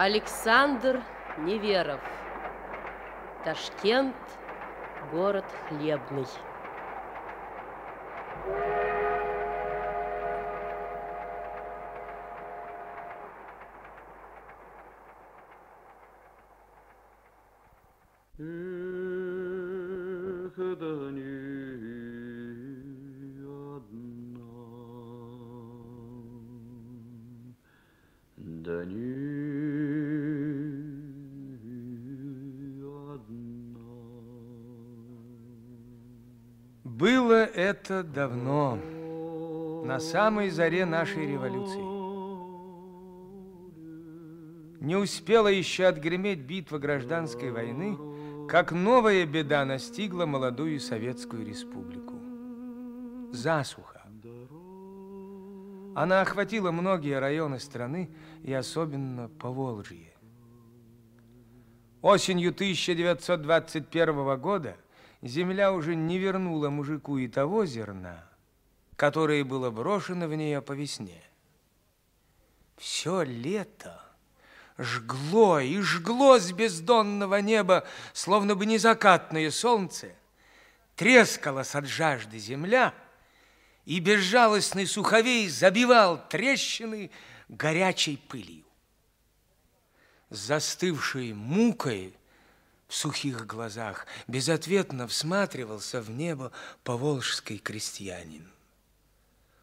Александр Неверов. Ташкент, город хлебный. Было это давно, на самой заре нашей революции. Не успела еще отгреметь битва гражданской войны, как новая беда настигла молодую Советскую Республику. Засуха. Она охватила многие районы страны и особенно Поволжье. Осенью 1921 года земля уже не вернула мужику и того зерна, которое было брошено в нее по весне. Все лето жгло и жгло с бездонного неба, словно бы незакатное солнце, трескалась от жажды земля, и безжалостный суховей забивал трещины горячей пылью. Застывшей мукой в сухих глазах, безответно всматривался в небо поволжский крестьянин.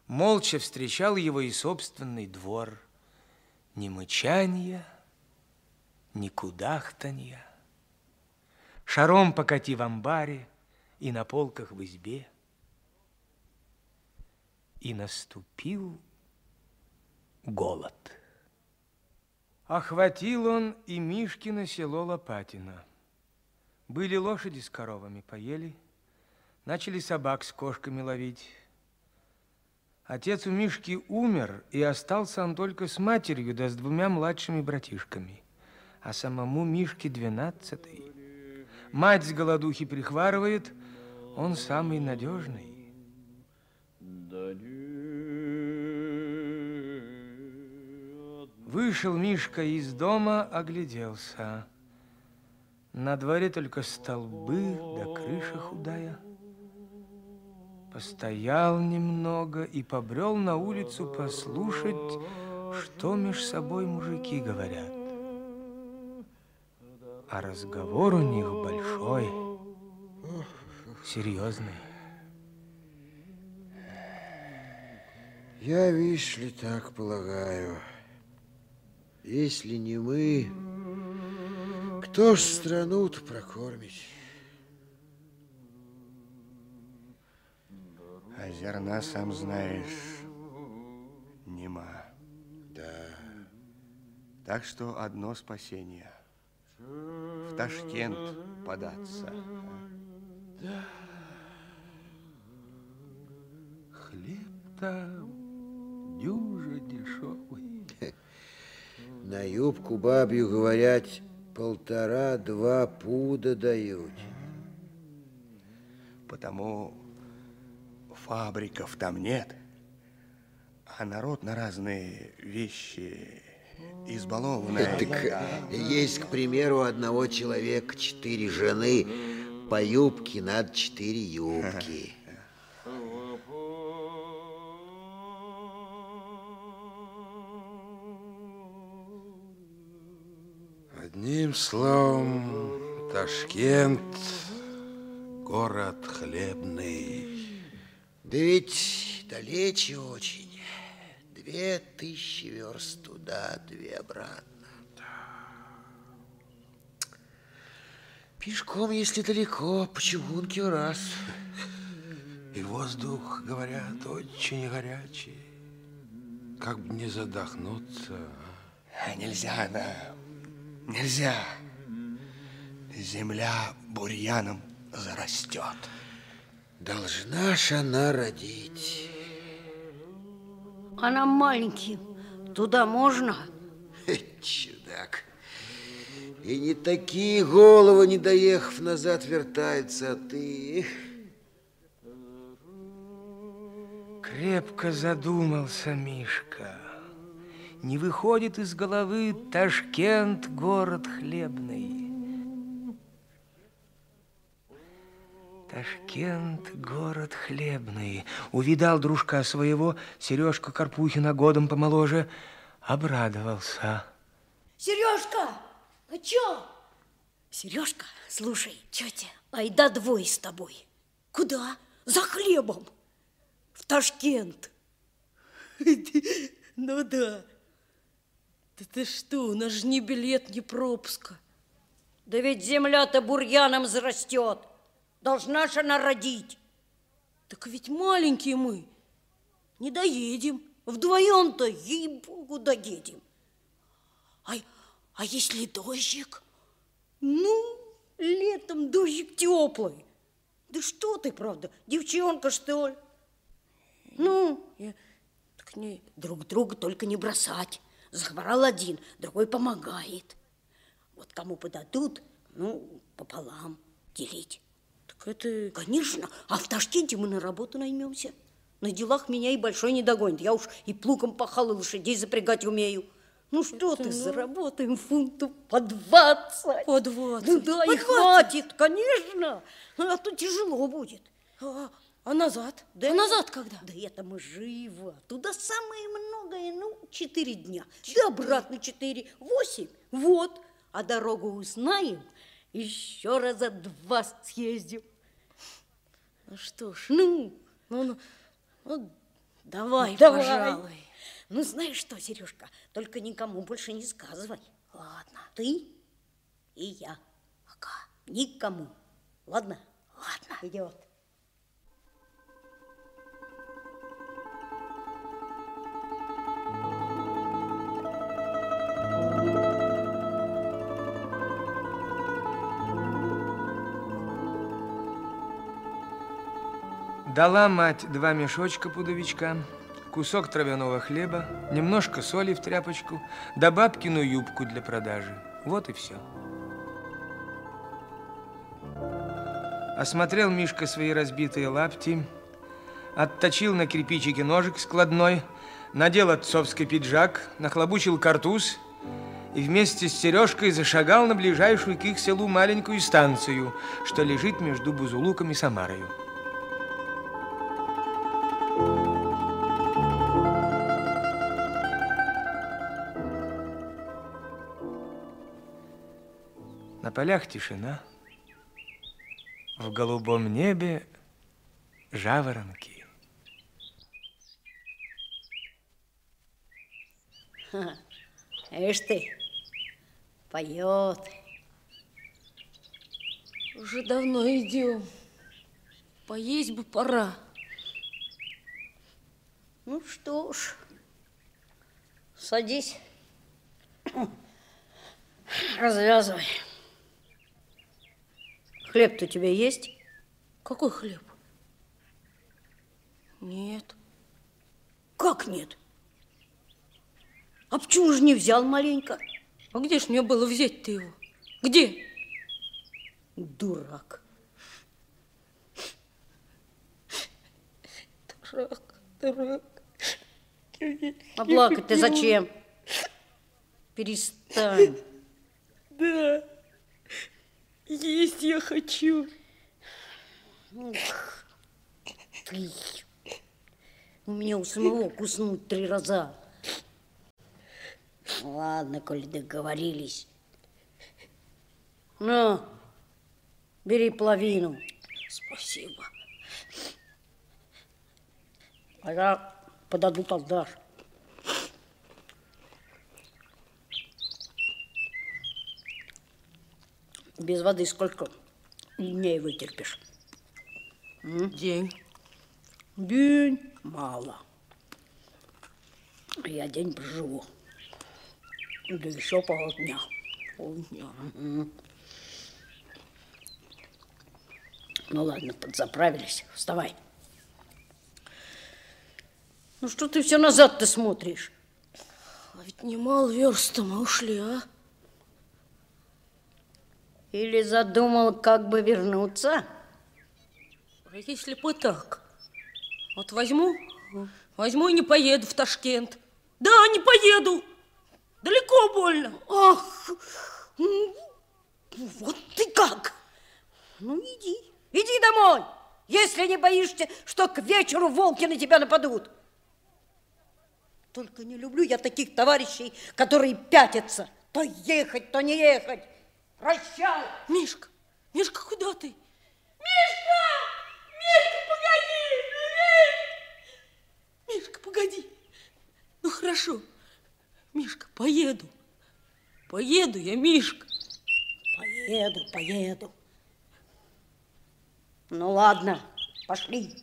Молча встречал его и собственный двор. Ни мычания, ни кудахтанья. Шаром покати в амбаре и на полках в избе. И наступил голод. Охватил он и Мишкино село Лопатино. Были лошади с коровами, поели, начали собак с кошками ловить. Отец у Мишки умер, и остался он только с матерью, да с двумя младшими братишками. А самому Мишке двенадцатый. Мать с голодухи прихварывает, он самый надежный. Вышел Мишка из дома, огляделся. На дворе только столбы да крыша худая. Постоял немного и побрел на улицу послушать, что меж собой мужики говорят. А разговор у них большой, серьезный. Я, видишь ли, так полагаю, если не мы, кто ж страну-то прокормить? А зерна, сам знаешь, нема. Да. Так что одно спасение. В Ташкент податься. Да. Хлеб-то дюже дешевый. На юбку бабью говорят, полтора-два пуда дают. Потому фабриков там нет, а народ на разные вещи избалованный. Так есть, к примеру, одного человека четыре жены, по юбке надо четыре юбки. Одним словом, Ташкент – город хлебный. Да ведь далече очень. Две тысячи верст туда, две обратно. Пешком, если далеко, по чугунке раз. И воздух, говорят, очень горячий. Как бы не задохнуться. А Нельзя нам, нельзя. Земля бурьяном зарастет. Должна ж она родить. Она маленький. Туда можно? Чудак. И не такие головы, не доехав назад, вертаются, а ты... Крепко задумался Мишка. Не выходит из головы Ташкент, город хлебный. Ташкент, город хлебный. Увидал дружка своего, Сережка Карпухина годом помоложе, обрадовался. Сережка, а чё? Сережка, слушай, тетя, айда двое с тобой. Куда? За хлебом. В Ташкент. Ну да. Да ты что, у нас же ни билет, ни пропуска. Да ведь земля-то бурьяном зарастет. Должна же она родить. Так ведь маленькие мы. Не доедем. Вдвоем-то, ей-богу, доедем. А, а если дождик? Ну, летом дождик теплый. Да что ты, правда, девчонка, что ли? Ну, Я... Так не... друг друга только не бросать. Захворал один, другой помогает. Вот кому подадут, ну, пополам делить. Так это... Конечно, а в Ташкенте мы на работу наймемся. На делах меня и большой не догонит. Я уж и плугом пахал, и лошадей запрягать умею. Ну что ты, заработаем фунтов по двадцать. По двадцать. Ну да, По и хватит, конечно. А то тяжело будет. А, а назад? Да а назад когда? Да это мы живо. Туда самое многое, ну, четыре дня. Да обратно четыре, восемь. Вот. А дорогу узнаем, еще раза два съездим. Ну что ж, Ну, ну, ну, ну давай, Давай. пожалуй. ну знаешь что, Сережка, только никому больше не сказывай. Ладно. Ты и я. Ага. Никому. Ладно? Ладно. Идет. Дала мать два мешочка пудовичка, кусок травяного хлеба, немножко соли в тряпочку, да бабкину юбку для продажи. Вот и все. Осмотрел Мишка свои разбитые лапти, отточил на кирпичике ножик складной, надел отцовский пиджак, нахлобучил картуз и вместе с Сережкой зашагал на ближайшую к их селу маленькую станцию, что лежит между Бузулуком и Самарою. На полях тишина, в голубом небе жаворонки. Ишь ты, поет. Уже давно идем. Поесть бы пора. Ну что ж, садись. Развязывай. Хлеб-то у тебя есть? Какой хлеб? Нет. Как нет? А почему же не взял маленько? А где ж мне было взять-то его? Где? Дурак. Дурак, дурак. А плакать ты зачем? Перестань. Да. Есть я хочу. У меня у самого куснуть три раза. Ладно, коли договорились. Ну, бери половину. Спасибо. А я подадут отдашь. Без воды сколько дней вытерпишь? День. День мало. Я день проживу. Да еще полдня. Полдня. Ну ладно, подзаправились. Вставай. Ну что ты все назад-то смотришь? А ведь немало верст мы ушли, а? Или задумал, как бы вернуться? А если бы так? Вот возьму, возьму и не поеду в Ташкент. Да, не поеду. Далеко больно. Ах, вот ты как. Ну, иди, иди домой, если не боишься, что к вечеру волки на тебя нападут. Только не люблю я таких товарищей, которые пятятся. То ехать, то не ехать. Прощай. Мишка, Мишка, куда ты? Мишка, погоди. Ну, хорошо. Мишка, поеду. Поеду я, Мишка. Поеду, поеду. Ну, ладно, пошли.